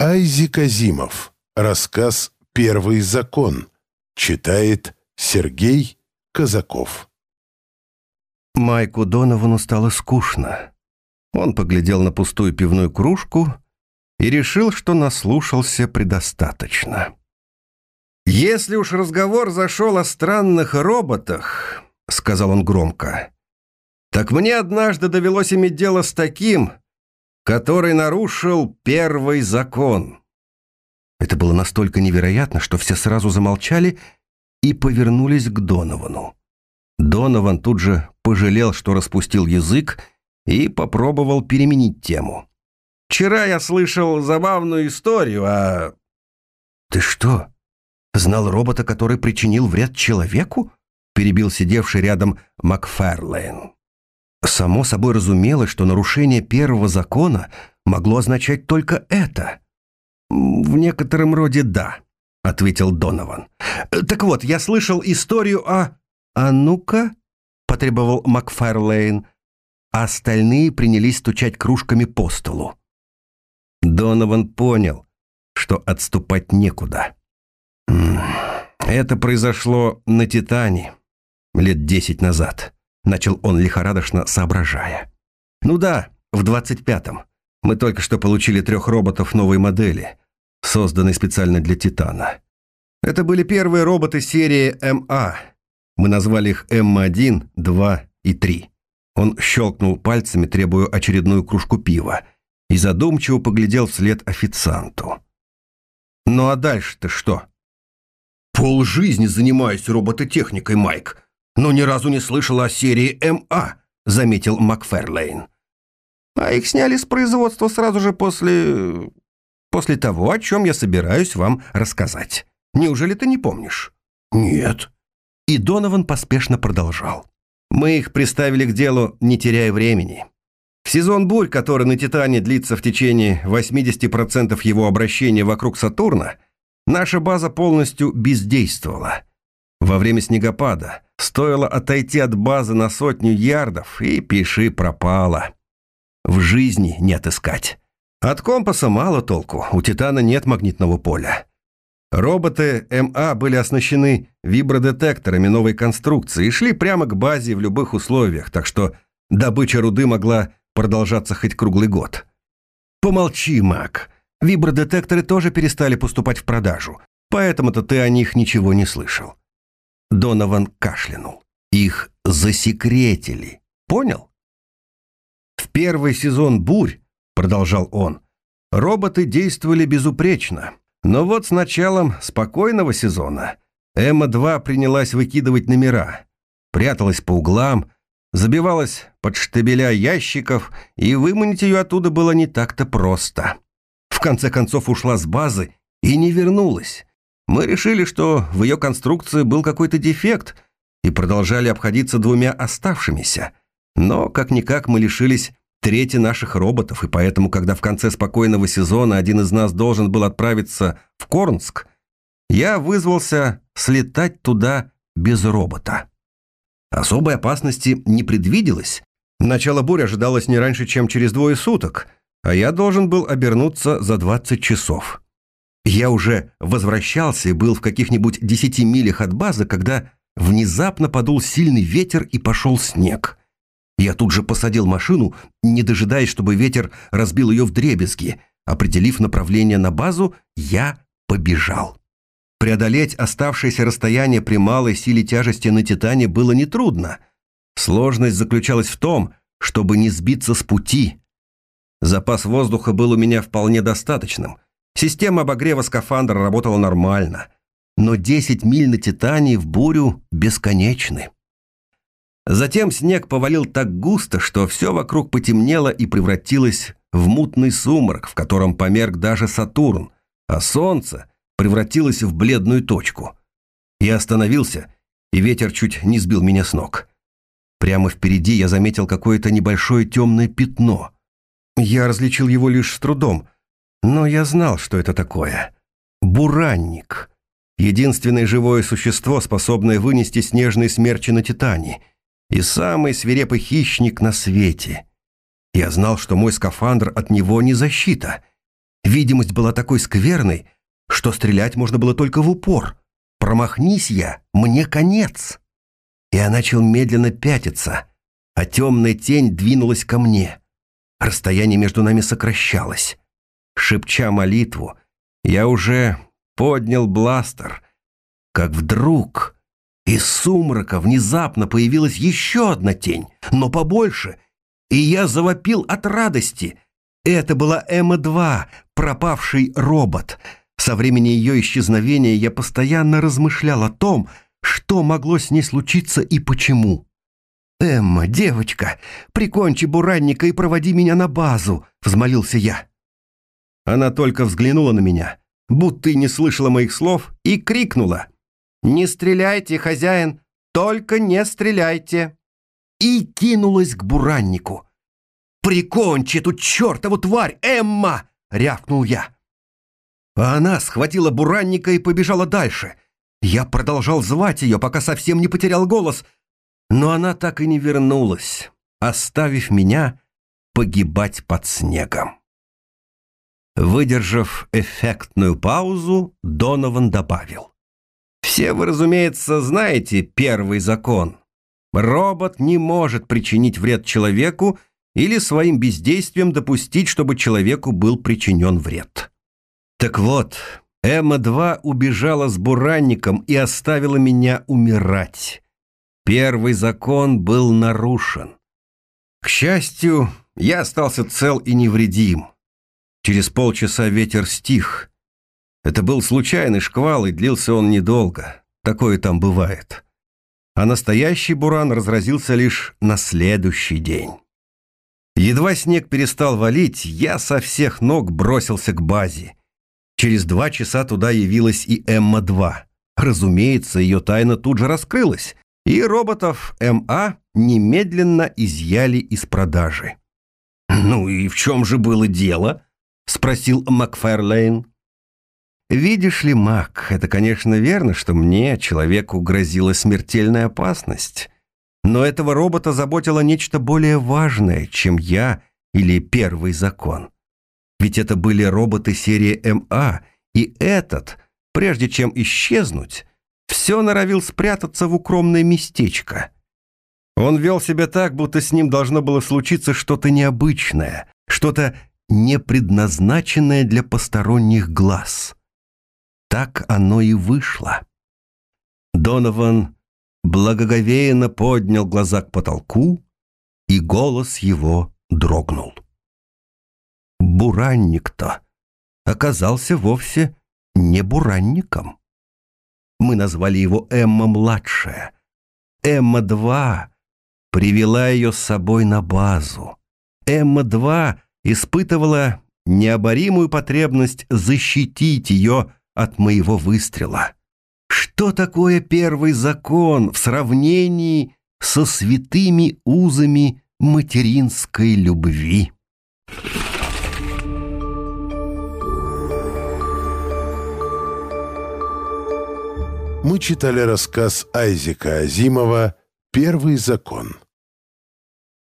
Айзек Азимов. Рассказ «Первый закон». Читает Сергей Казаков. Майку Доновану стало скучно. Он поглядел на пустую пивную кружку и решил, что наслушался предостаточно. «Если уж разговор зашел о странных роботах», — сказал он громко, «так мне однажды довелось иметь дело с таким, который нарушил первый закон». Это было настолько невероятно, что все сразу замолчали и повернулись к Доновану. Донован тут же пожалел, что распустил язык, и попробовал переменить тему. «Вчера я слышал забавную историю о...» «Ты что, знал робота, который причинил вред человеку?» перебил сидевший рядом Макфарлейн. Само собой разумелось, что нарушение первого закона могло означать только это. «В некотором роде да», — ответил Донован. «Так вот, я слышал историю о...» «А ну-ка», — потребовал Макфарлейн, а остальные принялись стучать кружками по столу. Донован понял, что отступать некуда. «Это произошло на Титане лет десять назад», — начал он лихорадочно соображая. «Ну да, в двадцать пятом. Мы только что получили трех роботов новой модели, созданной специально для Титана. Это были первые роботы серии МА. Мы назвали их М1, 2 и 3. Он щелкнул пальцами, требуя очередную кружку пива, и задумчиво поглядел вслед официанту. «Ну а дальше-то что?» «Пол жизни занимаюсь робототехникой, Майк, но ни разу не слышал о серии МА», заметил Макферлейн. «А их сняли с производства сразу же после... после того, о чем я собираюсь вам рассказать. Неужели ты не помнишь?» «Нет». И Донован поспешно продолжал. «Мы их приставили к делу, не теряя времени. В сезон бурь, который на Титане длится в течение 80% его обращения вокруг Сатурна, наша база полностью бездействовала. Во время снегопада стоило отойти от базы на сотню ярдов, и пиши пропало. В жизни не отыскать. От компаса мало толку, у Титана нет магнитного поля. Роботы МА были оснащены вибродетекторами новой конструкции и шли прямо к базе в любых условиях, так что добыча руды могла продолжаться хоть круглый год. Помолчи, Мак. Вибродетекторы тоже перестали поступать в продажу, поэтому-то ты о них ничего не слышал. Донован кашлянул. Их засекретили. Понял? В первый сезон «Бурь», продолжал он, роботы действовали безупречно. Но вот с началом спокойного сезона Эмма-2 принялась выкидывать номера, пряталась по углам, забивалась под штабеля ящиков, и выманить ее оттуда было не так-то просто. В конце концов ушла с базы и не вернулась. Мы решили, что в ее конструкции был какой-то дефект, и продолжали обходиться двумя оставшимися. Но, как-никак, мы лишились трети наших роботов, и поэтому, когда в конце спокойного сезона один из нас должен был отправиться в Корнск, я вызвался слетать туда без робота. Особой опасности не предвиделось. Начало бури ожидалось не раньше, чем через двое суток, а я должен был обернуться за 20 часов. Я уже возвращался и был в каких-нибудь десяти милях от базы, когда внезапно подул сильный ветер и пошел снег. Я тут же посадил машину, не дожидаясь, чтобы ветер разбил ее в дребезги. Определив направление на базу, я побежал. Преодолеть оставшееся расстояние при малой силе тяжести на «Титане» было нетрудно. Сложность заключалась в том, чтобы не сбиться с пути. Запас воздуха был у меня вполне достаточным. Система обогрева скафандра работала нормально. Но 10 миль на «Титане» в бурю бесконечны. Затем снег повалил так густо, что все вокруг потемнело и превратилось в мутный сумрак, в котором померк даже Сатурн, а солнце — превратилась в бледную точку. Я остановился, и ветер чуть не сбил меня с ног. Прямо впереди я заметил какое-то небольшое темное пятно. Я различил его лишь с трудом, но я знал, что это такое. Буранник. Единственное живое существо, способное вынести снежные смерчи на Титане. И самый свирепый хищник на свете. Я знал, что мой скафандр от него не защита. Видимость была такой скверной, что стрелять можно было только в упор. Промахнись я, мне конец. Я начал медленно пятиться, а темная тень двинулась ко мне. Расстояние между нами сокращалось. Шепча молитву, я уже поднял бластер, как вдруг из сумрака внезапно появилась еще одна тень, но побольше, и я завопил от радости. Это была Эмма-2, пропавший робот. Со времени ее исчезновения я постоянно размышлял о том, что могло с ней случиться и почему. «Эмма, девочка, прикончи буранника и проводи меня на базу», — взмолился я. Она только взглянула на меня, будто и не слышала моих слов, и крикнула. «Не стреляйте, хозяин, только не стреляйте!» И кинулась к бураннику. «Прикончи эту чертову тварь, Эмма!» — рявкнул я. А она схватила буранника и побежала дальше. Я продолжал звать ее, пока совсем не потерял голос — но она так и не вернулась, оставив меня погибать под снегом. Выдержав эффектную паузу, Донован добавил. «Все вы, разумеется, знаете первый закон. Робот не может причинить вред человеку или своим бездействием допустить, чтобы человеку был причинен вред. Так вот, Эмма-2 убежала с буранником и оставила меня умирать. Первый закон был нарушен. К счастью, я остался цел и невредим. Через полчаса ветер стих. Это был случайный шквал, и длился он недолго. Такое там бывает. А настоящий буран разразился лишь на следующий день. Едва снег перестал валить, я со всех ног бросился к базе. Через два часа туда явилась и Эмма-2. Разумеется, ее тайна тут же раскрылась и роботов МА немедленно изъяли из продажи. «Ну и в чем же было дело?» — спросил Макферлейн. «Видишь ли, Мак, это, конечно, верно, что мне, человеку, грозила смертельная опасность. Но этого робота заботило нечто более важное, чем я или первый закон. Ведь это были роботы серии МА, и этот, прежде чем исчезнуть, все норовил спрятаться в укромное местечко. Он вел себя так, будто с ним должно было случиться что-то необычное, что-то не предназначенное для посторонних глаз. Так оно и вышло. Донован благоговейно поднял глаза к потолку, и голос его дрогнул. Буранник-то оказался вовсе не буранником. Мы назвали его Эмма-младшая. Эмма-2 привела ее с собой на базу. Эмма-2 испытывала необоримую потребность защитить ее от моего выстрела. Что такое первый закон в сравнении со святыми узами материнской любви? мы читали рассказ Айзека Азимова «Первый закон».